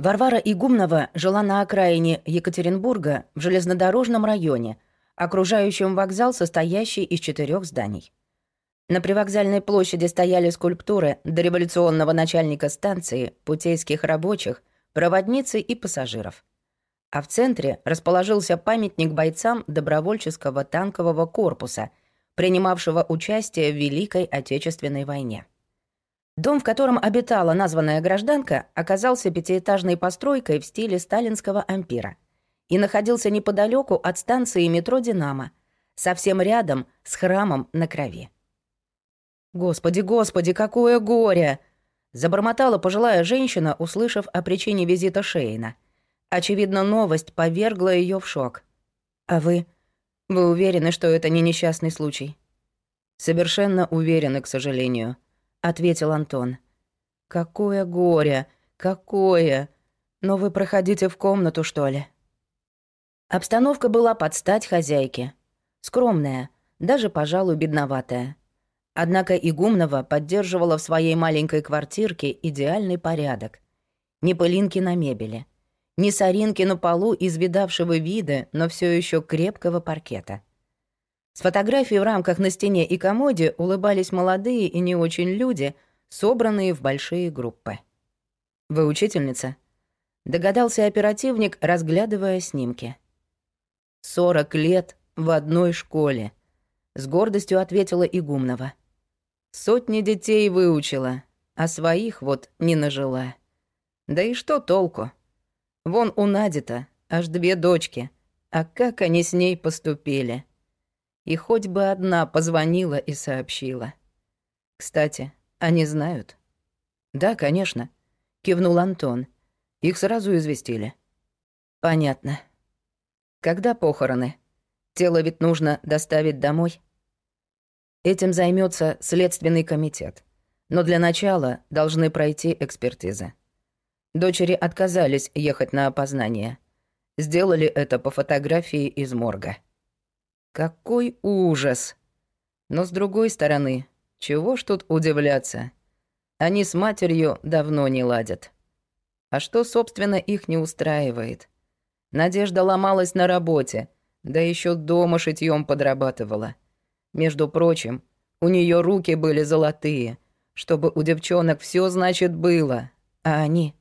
Варвара Игумнова жила на окраине Екатеринбурга в железнодорожном районе, окружающем вокзал, состоящий из четырех зданий. На привокзальной площади стояли скульптуры дореволюционного начальника станции, путейских рабочих, проводницы и пассажиров. А в центре расположился памятник бойцам добровольческого танкового корпуса, принимавшего участие в Великой Отечественной войне. Дом, в котором обитала названная гражданка, оказался пятиэтажной постройкой в стиле сталинского ампира и находился неподалеку от станции метро «Динамо», совсем рядом с храмом на крови. «Господи, господи, какое горе!» Забормотала пожилая женщина, услышав о причине визита Шейна. Очевидно, новость повергла ее в шок. «А вы? Вы уверены, что это не несчастный случай?» «Совершенно уверены, к сожалению», — ответил Антон. «Какое горе! Какое! Но вы проходите в комнату, что ли?» Обстановка была под стать хозяйке. Скромная, даже, пожалуй, бедноватая. Однако Игумнова поддерживала в своей маленькой квартирке идеальный порядок. Ни пылинки на мебели, ни соринки на полу из видавшего вида, но все еще крепкого паркета — с фотографий в рамках на стене и комоде улыбались молодые и не очень люди, собранные в большие группы. «Вы учительница?» — догадался оперативник, разглядывая снимки. «Сорок лет в одной школе», — с гордостью ответила Игумнова. «Сотни детей выучила, а своих вот не нажила. Да и что толку? Вон у Нади-то аж две дочки, а как они с ней поступили?» И хоть бы одна позвонила и сообщила. Кстати, они знают? Да, конечно, кивнул Антон. Их сразу известили. Понятно. Когда похороны? Тело ведь нужно доставить домой. Этим займется следственный комитет. Но для начала должны пройти экспертизы. Дочери отказались ехать на опознание. Сделали это по фотографии из морга. Какой ужас! Но с другой стороны, чего ж тут удивляться? Они с матерью давно не ладят. А что, собственно, их не устраивает? Надежда ломалась на работе, да еще дома шитьем подрабатывала. Между прочим, у нее руки были золотые, чтобы у девчонок все значит было, а они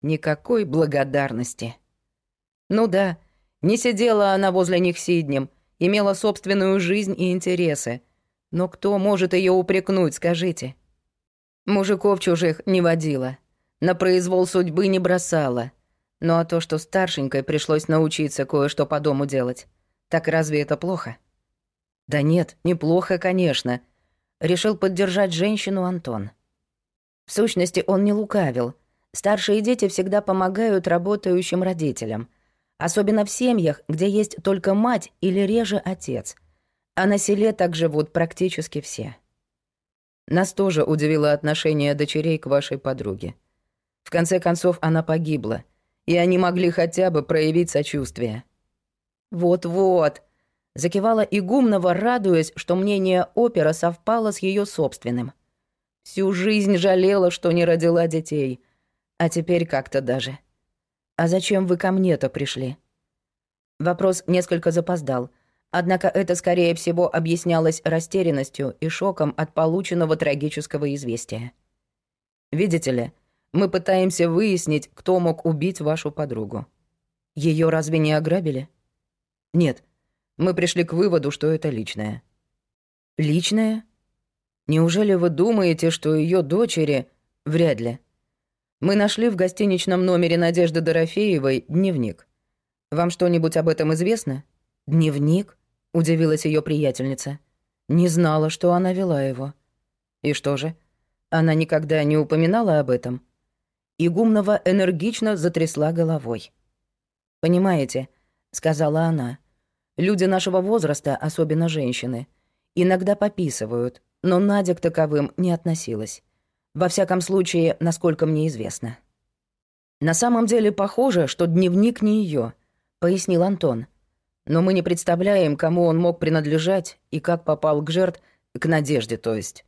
никакой благодарности. Ну да, не сидела она возле них сиднем, имела собственную жизнь и интересы. Но кто может ее упрекнуть, скажите? Мужиков чужих не водила, на произвол судьбы не бросала. Ну а то, что старшенькой пришлось научиться кое-что по дому делать, так разве это плохо? Да нет, неплохо, конечно. Решил поддержать женщину Антон. В сущности, он не лукавил. Старшие дети всегда помогают работающим родителям — Особенно в семьях, где есть только мать или реже отец. А на селе так живут практически все. Нас тоже удивило отношение дочерей к вашей подруге. В конце концов, она погибла, и они могли хотя бы проявить сочувствие. «Вот-вот», — закивала Игумнова, радуясь, что мнение опера совпало с ее собственным. «Всю жизнь жалела, что не родила детей, а теперь как-то даже...» «А зачем вы ко мне-то пришли?» Вопрос несколько запоздал, однако это, скорее всего, объяснялось растерянностью и шоком от полученного трагического известия. «Видите ли, мы пытаемся выяснить, кто мог убить вашу подругу. Ее разве не ограбили?» «Нет, мы пришли к выводу, что это личное». «Личное? Неужели вы думаете, что ее дочери...» «Вряд ли. Мы нашли в гостиничном номере Надежды Дорофеевой дневник. Вам что-нибудь об этом известно? Дневник? Удивилась ее приятельница. Не знала, что она вела его. И что же? Она никогда не упоминала об этом? Игумнова энергично затрясла головой. «Понимаете», — сказала она, — «люди нашего возраста, особенно женщины, иногда пописывают, но Надя к таковым не относилась. Во всяком случае, насколько мне известно. На самом деле похоже, что дневник не ее, пояснил Антон. Но мы не представляем, кому он мог принадлежать и как попал к жертв, к Надежде, то есть.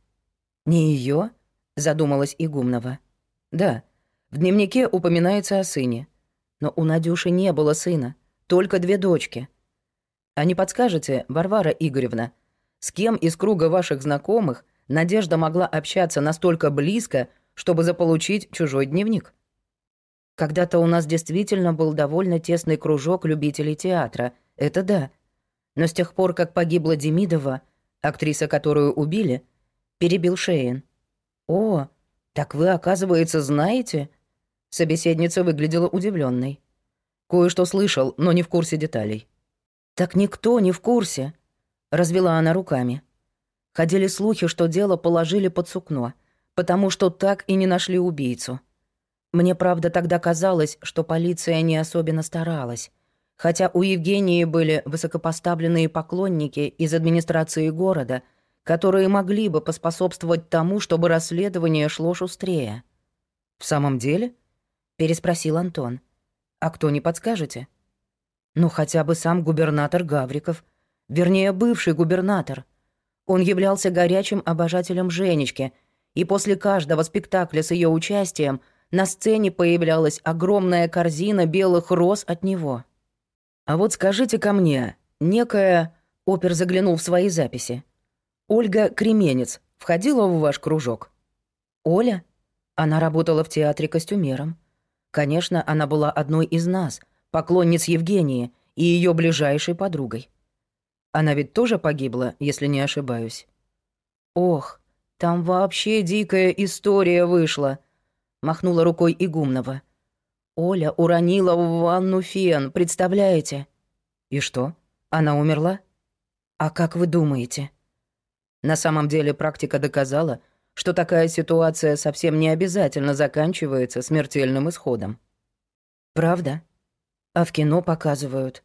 Не ее? задумалась Игумнова. Да. В дневнике упоминается о сыне. Но у Надюши не было сына, только две дочки. А не подскажете, Варвара Игоревна, с кем из круга ваших знакомых Надежда могла общаться настолько близко, чтобы заполучить чужой дневник? Когда-то у нас действительно был довольно тесный кружок любителей театра, это да. Но с тех пор, как погибла Демидова, актриса, которую убили, перебил Шейн. «О, так вы, оказывается, знаете?» Собеседница выглядела удивленной. Кое-что слышал, но не в курсе деталей. «Так никто не в курсе», — развела она руками. Ходили слухи, что дело положили под сукно, потому что так и не нашли убийцу. Мне, правда, тогда казалось, что полиция не особенно старалась. Хотя у Евгении были высокопоставленные поклонники из администрации города, которые могли бы поспособствовать тому, чтобы расследование шло шустрее. «В самом деле?» — переспросил Антон. «А кто не подскажете?» «Ну, хотя бы сам губернатор Гавриков. Вернее, бывший губернатор. Он являлся горячим обожателем Женечки, и после каждого спектакля с ее участием на сцене появлялась огромная корзина белых роз от него. А вот скажите ко мне, некая... Опер заглянул в свои записи. Ольга Кременец входила в ваш кружок? Оля? Она работала в театре костюмером. Конечно, она была одной из нас, поклонниц Евгении и ее ближайшей подругой. Она ведь тоже погибла, если не ошибаюсь. Ох, там вообще дикая история вышла, махнула рукой Игумнова. Оля уронила в ванну фен, представляете? И что? Она умерла? А как вы думаете? На самом деле практика доказала, что такая ситуация совсем не обязательно заканчивается смертельным исходом. Правда? А в кино показывают.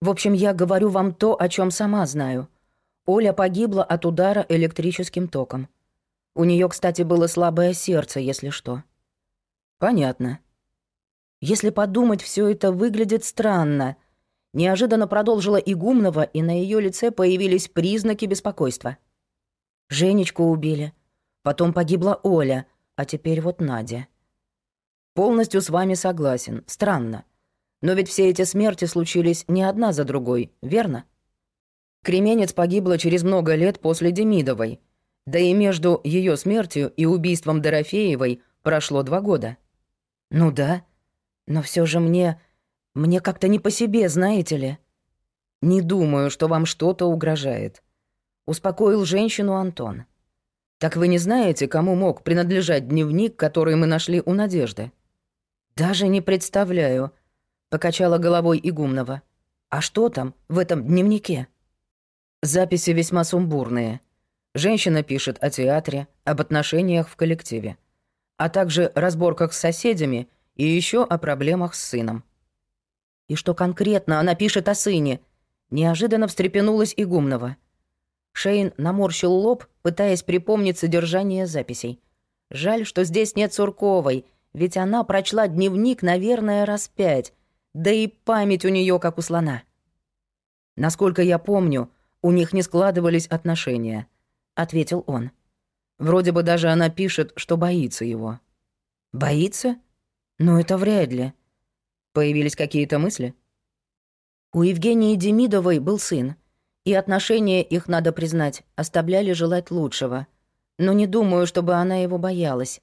В общем, я говорю вам то, о чем сама знаю. Оля погибла от удара электрическим током. У нее, кстати, было слабое сердце, если что. Понятно. Если подумать, все это выглядит странно. Неожиданно продолжила Игумнова, и на ее лице появились признаки беспокойства. Женечку убили. Потом погибла Оля, а теперь вот Надя. Полностью с вами согласен. Странно. Но ведь все эти смерти случились не одна за другой, верно? Кременец погибла через много лет после Демидовой. Да и между ее смертью и убийством Дорофеевой прошло два года. Ну да, но все же мне... Мне как-то не по себе, знаете ли. Не думаю, что вам что-то угрожает. Успокоил женщину Антон. «Так вы не знаете, кому мог принадлежать дневник, который мы нашли у Надежды?» «Даже не представляю», — покачала головой Игумнова. «А что там, в этом дневнике?» Записи весьма сумбурные. Женщина пишет о театре, об отношениях в коллективе, а также разборках с соседями и еще о проблемах с сыном. «И что конкретно она пишет о сыне?» Неожиданно встрепенулась Игумнова. Шейн наморщил лоб, пытаясь припомнить содержание записей. Жаль, что здесь нет Сурковой, ведь она прочла дневник, наверное, раз пять, да и память у нее как у слона. Насколько я помню, у них не складывались отношения, ответил он. Вроде бы даже она пишет, что боится его. Боится? Ну это вряд ли. Появились какие-то мысли? У Евгении Демидовой был сын. И отношения их, надо признать, оставляли желать лучшего. Но не думаю, чтобы она его боялась.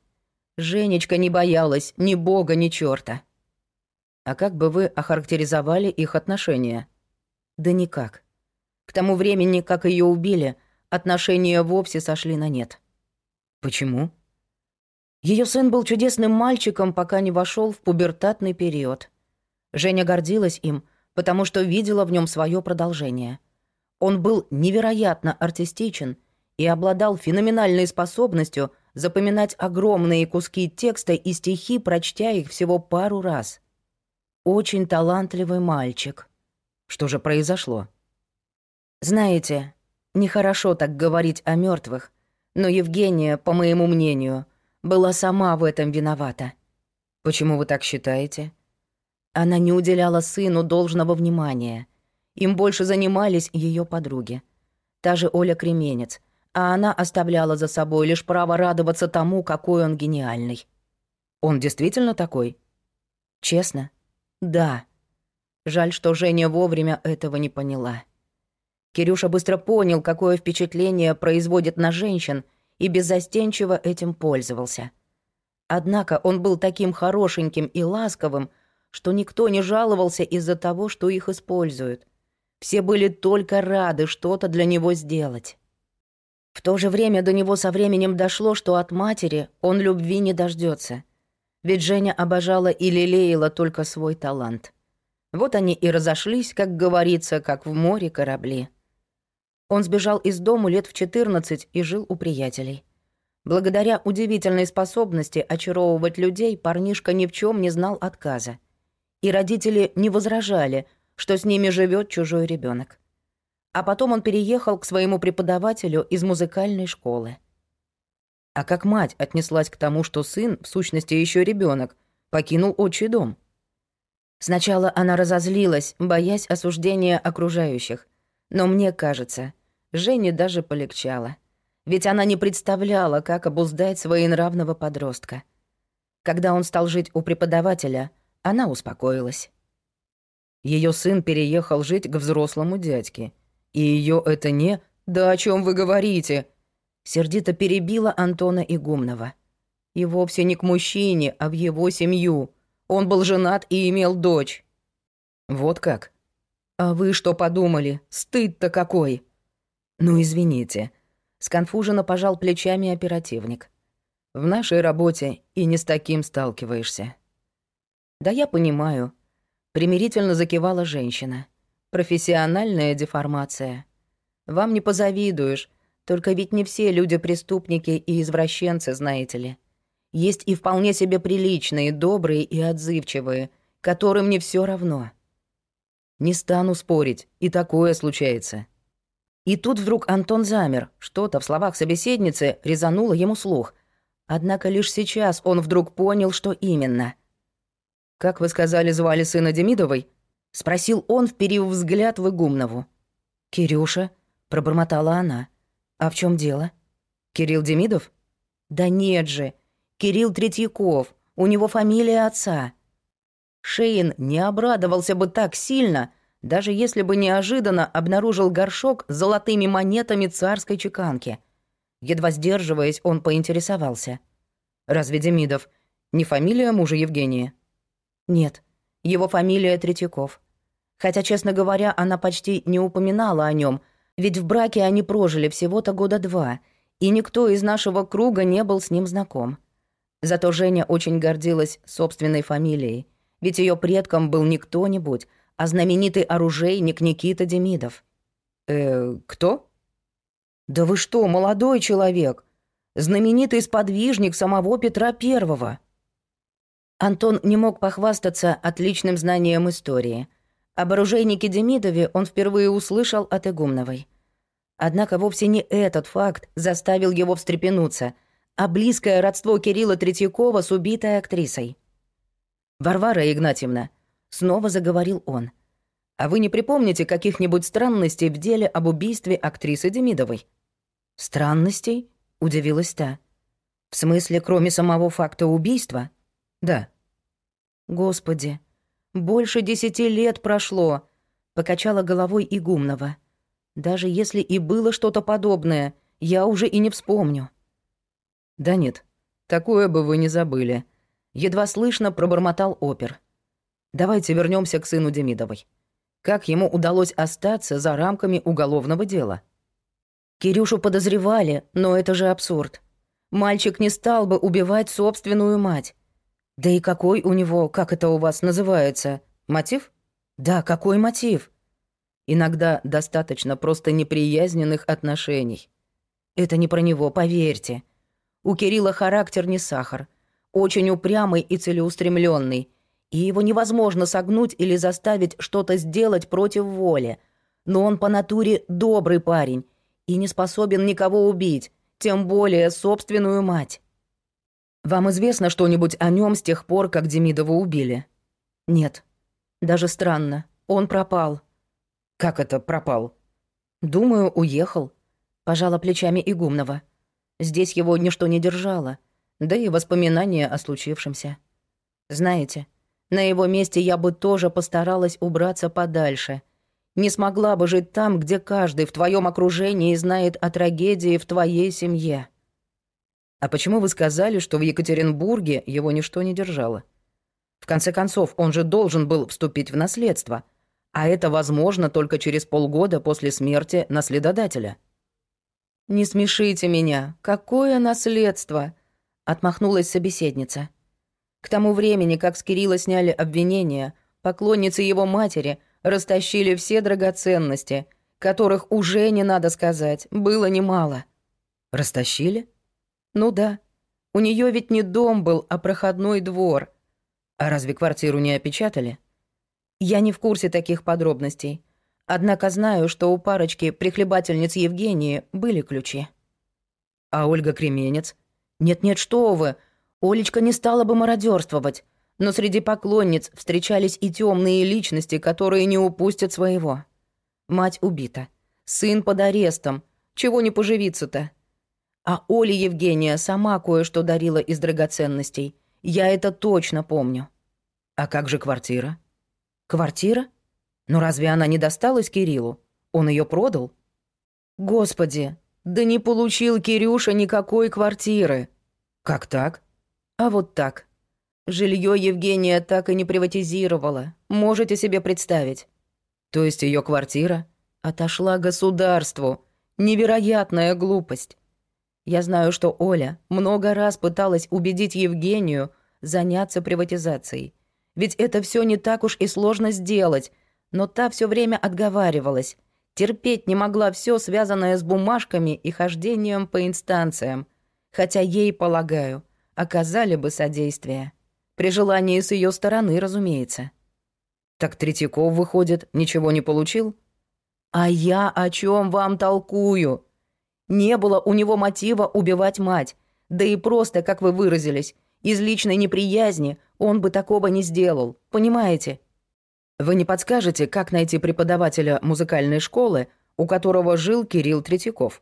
Женечка не боялась ни бога, ни чёрта. А как бы вы охарактеризовали их отношения? Да никак. К тому времени, как ее убили, отношения вовсе сошли на нет. Почему? Ее сын был чудесным мальчиком, пока не вошел в пубертатный период. Женя гордилась им, потому что видела в нем свое продолжение — он был невероятно артистичен и обладал феноменальной способностью запоминать огромные куски текста и стихи, прочтя их всего пару раз. Очень талантливый мальчик. Что же произошло? Знаете, нехорошо так говорить о мертвых, но Евгения, по моему мнению, была сама в этом виновата. Почему вы так считаете? Она не уделяла сыну должного внимания — им больше занимались ее подруги. Та же Оля Кременец. А она оставляла за собой лишь право радоваться тому, какой он гениальный. Он действительно такой? Честно? Да. Жаль, что Женя вовремя этого не поняла. Кирюша быстро понял, какое впечатление производит на женщин, и беззастенчиво этим пользовался. Однако он был таким хорошеньким и ласковым, что никто не жаловался из-за того, что их используют. Все были только рады что-то для него сделать. В то же время до него со временем дошло, что от матери он любви не дождется. Ведь Женя обожала и лелеяла только свой талант. Вот они и разошлись, как говорится, как в море корабли. Он сбежал из дому лет в 14 и жил у приятелей. Благодаря удивительной способности очаровывать людей парнишка ни в чем не знал отказа. И родители не возражали – что с ними живет чужой ребенок. А потом он переехал к своему преподавателю из музыкальной школы. А как мать отнеслась к тому, что сын, в сущности еще ребенок, покинул отчий дом? Сначала она разозлилась, боясь осуждения окружающих. Но мне кажется, Жене даже полегчало. Ведь она не представляла, как обуздать своенравного подростка. Когда он стал жить у преподавателя, она успокоилась. Ее сын переехал жить к взрослому дядьке. И ее это не «Да о чем вы говорите?» Сердито перебила Антона Игумнова. И вовсе не к мужчине, а в его семью. Он был женат и имел дочь. Вот как? А вы что подумали? Стыд-то какой! Ну, извините. Сконфуженно пожал плечами оперативник. В нашей работе и не с таким сталкиваешься. Да я понимаю, Примирительно закивала женщина. Профессиональная деформация. Вам не позавидуешь, только ведь не все люди преступники и извращенцы, знаете ли. Есть и вполне себе приличные, добрые и отзывчивые, которым не все равно. Не стану спорить, и такое случается. И тут вдруг Антон замер, что-то в словах собеседницы резануло ему слух. Однако лишь сейчас он вдруг понял, что именно — «Как вы сказали, звали сына Демидовой?» — спросил он, вперив взгляд в Игумнову. «Кирюша», — пробормотала она. «А в чем дело?» «Кирилл Демидов?» «Да нет же. Кирилл Третьяков. У него фамилия отца». Шейн не обрадовался бы так сильно, даже если бы неожиданно обнаружил горшок с золотыми монетами царской чеканки. Едва сдерживаясь, он поинтересовался. «Разве Демидов не фамилия мужа Евгения?» Нет, его фамилия Третьяков. Хотя, честно говоря, она почти не упоминала о нем, ведь в браке они прожили всего-то года два, и никто из нашего круга не был с ним знаком. Зато Женя очень гордилась собственной фамилией, ведь ее предком был не кто-нибудь, а знаменитый оружейник Никита Демидов. «Э, кто?» «Да вы что, молодой человек! Знаменитый сподвижник самого Петра Первого!» Антон не мог похвастаться отличным знанием истории. Об оружейнике Демидове он впервые услышал от Игумновой. Однако вовсе не этот факт заставил его встрепенуться, а близкое родство Кирилла Третьякова с убитой актрисой. «Варвара Игнатьевна», — снова заговорил он, «а вы не припомните каких-нибудь странностей в деле об убийстве актрисы Демидовой?» «Странностей?» — удивилась та. «В смысле, кроме самого факта убийства?» «Да». «Господи, больше десяти лет прошло», — покачала головой Игумнова. «Даже если и было что-то подобное, я уже и не вспомню». «Да нет, такое бы вы не забыли», — едва слышно пробормотал опер. «Давайте вернемся к сыну Демидовой. Как ему удалось остаться за рамками уголовного дела?» Кирюшу подозревали, но это же абсурд. Мальчик не стал бы убивать собственную мать. Да и какой у него, как это у вас называется, мотив? Да, какой мотив? Иногда достаточно просто неприязненных отношений. Это не про него, поверьте. У Кирилла характер не сахар. Очень упрямый и целеустремленный, и его невозможно согнуть или заставить что-то сделать против воли. Но он по натуре добрый парень и не способен никого убить, тем более собственную мать. Вам известно что-нибудь о нем с тех пор, как Демидова убили? Нет. Даже странно. Он пропал. Как это пропал? Думаю, уехал. Пожала плечами Игумнова. Здесь его ничто не держало. да и воспоминания о случившемся. Знаете, на его месте я бы тоже постаралась убраться подальше. Не смогла бы жить там, где каждый в твоем окружении знает о трагедии в твоей семье. А почему вы сказали, что в Екатеринбурге его ничто не держало? В конце концов, он же должен был вступить в наследство, а это возможно только через полгода после смерти наследодателя. «Не смешите меня. Какое наследство?» — отмахнулась собеседница. К тому времени, как с Кирилла сняли обвинения, поклонницы его матери растащили все драгоценности, которых уже, не надо сказать, было немало. Растащили? Ну да. У нее ведь не дом был, а проходной двор. А разве квартиру не опечатали? Я не в курсе таких подробностей. Однако знаю, что у парочки прихлебательниц Евгении были ключи. А Ольга Кременец? Нет-нет, что вы, Олечка не стала бы мародерствовать, но среди поклонниц встречались и темные личности, которые не упустят своего. Мать убита, сын под арестом, чего не поживиться-то? А Оля Евгения сама кое-что дарила из драгоценностей. Я это точно помню. А как же квартира? Квартира? Но разве она не досталась Кириллу? Он ее продал? Господи, да не получил Кирюша никакой квартиры. Как так? А вот так. Жилье Евгения так и не приватизировала. Можете себе представить. То есть ее квартира отошла государству. Невероятная глупость. Я знаю, что Оля много раз пыталась убедить Евгению заняться приватизацией. Ведь это все не так уж и сложно сделать, но та все время отговаривалась. Терпеть не могла все связанное с бумажками и хождением по инстанциям. Хотя ей, полагаю, оказали бы содействие. При желании с ее стороны, разумеется. Так Третьяков, выходит, ничего не получил? А я о чем вам толкую? Не было у него мотива убивать мать. Да и просто, как вы выразились, из личной неприязни он бы такого не сделал, понимаете? Вы не подскажете, как найти преподавателя музыкальной школы, у которого жил Кирилл Третьяков?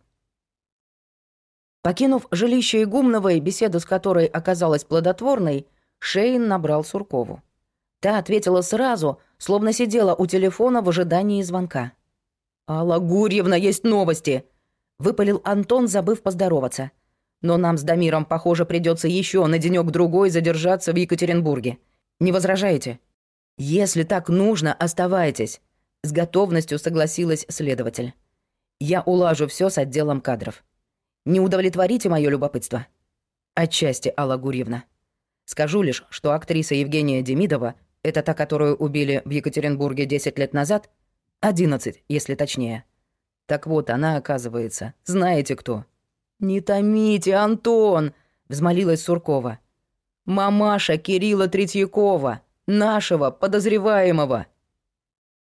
Покинув жилище Игумновой, беседа с которой оказалась плодотворной, Шейн набрал Суркову. Та ответила сразу, словно сидела у телефона в ожидании звонка. «Алла Гурьевна, есть новости!» — выпалил Антон, забыв поздороваться. «Но нам с Дамиром, похоже, придется еще на денек-другой задержаться в Екатеринбурге. Не возражаете?» «Если так нужно, оставайтесь», — с готовностью согласилась следователь. «Я улажу все с отделом кадров». Не удовлетворите мое любопытство? Отчасти, Алла Гурьевна. Скажу лишь, что актриса Евгения Демидова, это та, которую убили в Екатеринбурге 10 лет назад, 11, если точнее. Так вот, она, оказывается, знаете кто? «Не томите, Антон!» — взмолилась Суркова. «Мамаша Кирилла Третьякова, нашего подозреваемого!»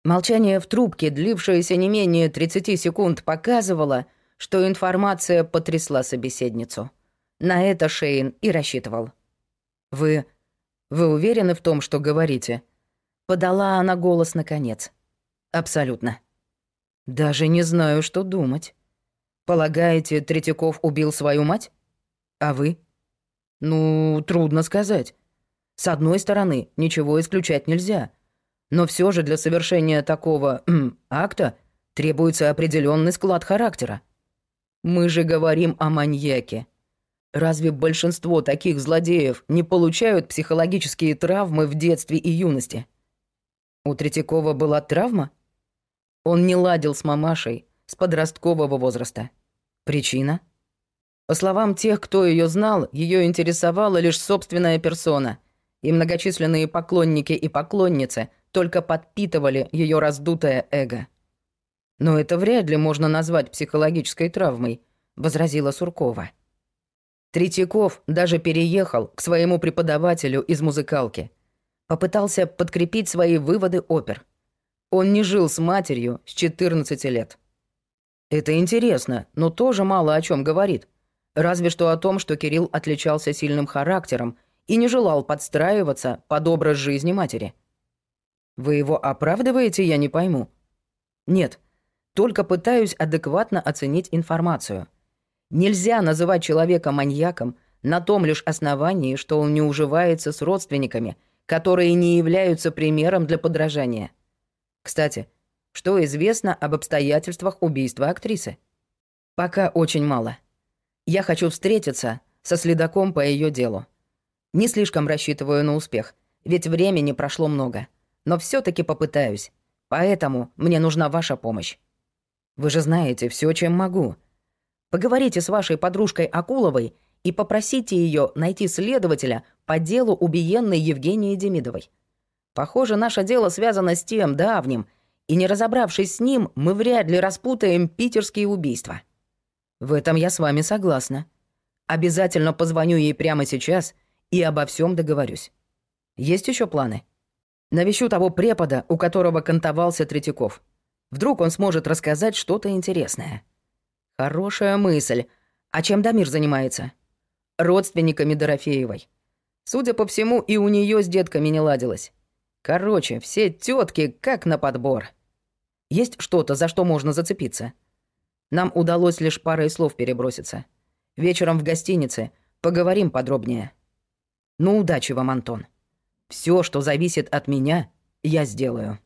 Молчание в трубке, длившееся не менее 30 секунд, показывало, что информация потрясла собеседницу. На это Шейн и рассчитывал. «Вы... вы уверены в том, что говорите?» Подала она голос наконец. «Абсолютно». «Даже не знаю, что думать. Полагаете, Третьяков убил свою мать? А вы?» «Ну, трудно сказать. С одной стороны, ничего исключать нельзя. Но все же для совершения такого акта требуется определенный склад характера. Мы же говорим о маньяке. Разве большинство таких злодеев не получают психологические травмы в детстве и юности? У Третьякова была травма? Он не ладил с мамашей с подросткового возраста. Причина? По словам тех, кто ее знал, ее интересовала лишь собственная персона, и многочисленные поклонники и поклонницы только подпитывали ее раздутое эго. «Но это вряд ли можно назвать психологической травмой», — возразила Суркова. Третьяков даже переехал к своему преподавателю из музыкалки. Попытался подкрепить свои выводы опер. Он не жил с матерью с 14 лет. Это интересно, но тоже мало о чем говорит. Разве что о том, что Кирилл отличался сильным характером и не желал подстраиваться под образ жизни матери. Вы его оправдываете, я не пойму. Нет, только пытаюсь адекватно оценить информацию. Нельзя называть человека маньяком на том лишь основании, что он не уживается с родственниками, которые не являются примером для подражания. Кстати, что известно об обстоятельствах убийства актрисы? Пока очень мало. Я хочу встретиться со следаком по ее делу. Не слишком рассчитываю на успех, ведь времени прошло много. Но все таки попытаюсь. Поэтому мне нужна ваша помощь. Вы же знаете все, чем могу. Поговорите с вашей подружкой Акуловой и попросите ее найти следователя по делу убиенной Евгении Демидовой. Похоже, наше дело связано с тем давним, и не разобравшись с ним, мы вряд ли распутаем питерские убийства. В этом я с вами согласна. Обязательно позвоню ей прямо сейчас и обо всем договорюсь. Есть еще планы? Навещу того препода, у которого кантовался Третьяков. Вдруг он сможет рассказать что-то интересное. Хорошая мысль. А чем Дамир занимается? Родственниками Дорофеевой. Судя по всему, и у нее с детками не ладилось. Короче, все тетки как на подбор. Есть что-то, за что можно зацепиться? Нам удалось лишь парой слов переброситься. Вечером в гостинице поговорим подробнее. Ну, удачи вам, Антон. Все, что зависит от меня, я сделаю.